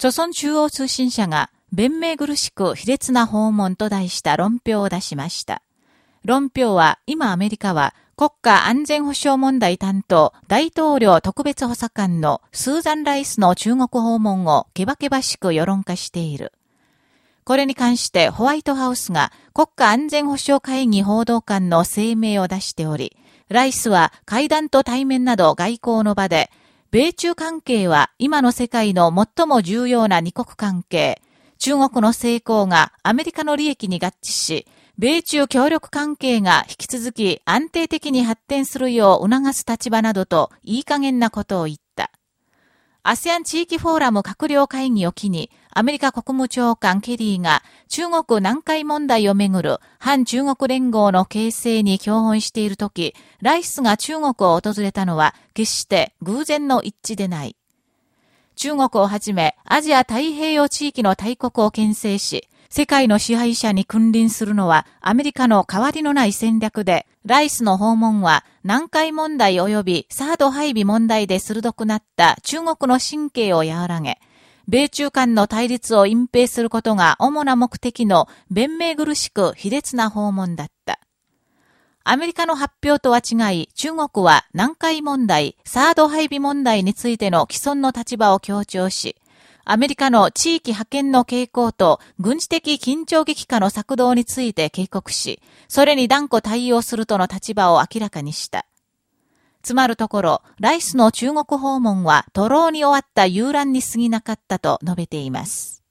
朝鮮中央通信社が、弁明苦しく卑劣な訪問と題した論評を出しました。論評は、今アメリカは国家安全保障問題担当大統領特別補佐官のスーザン・ライスの中国訪問をけばけばしく世論化している。これに関してホワイトハウスが国家安全保障会議報道官の声明を出しており、ライスは会談と対面など外交の場で、米中関係は今の世界の最も重要な二国関係、中国の成功がアメリカの利益に合致し、米中協力関係が引き続き安定的に発展するよう促す立場などといい加減なことを言った。ASEAN 地域フォーラム閣僚会議を機に、アメリカ国務長官ケリーが中国南海問題をめぐる反中国連合の形成に共本しているとき、ライスが中国を訪れたのは決して偶然の一致でない。中国をはじめアジア太平洋地域の大国を牽制し、世界の支配者に君臨するのはアメリカの変わりのない戦略で、ライスの訪問は南海問題及びサード配備問題で鋭くなった中国の神経を和らげ、米中間の対立を隠蔽することが主な目的の弁明苦しく卑劣な訪問だった。アメリカの発表とは違い、中国は南海問題、サード配備問題についての既存の立場を強調し、アメリカの地域派遣の傾向と軍事的緊張激化の策動について警告し、それに断固対応するとの立場を明らかにした。つまるところ、ライスの中国訪問は、徒労に終わった遊覧に過ぎなかったと述べています。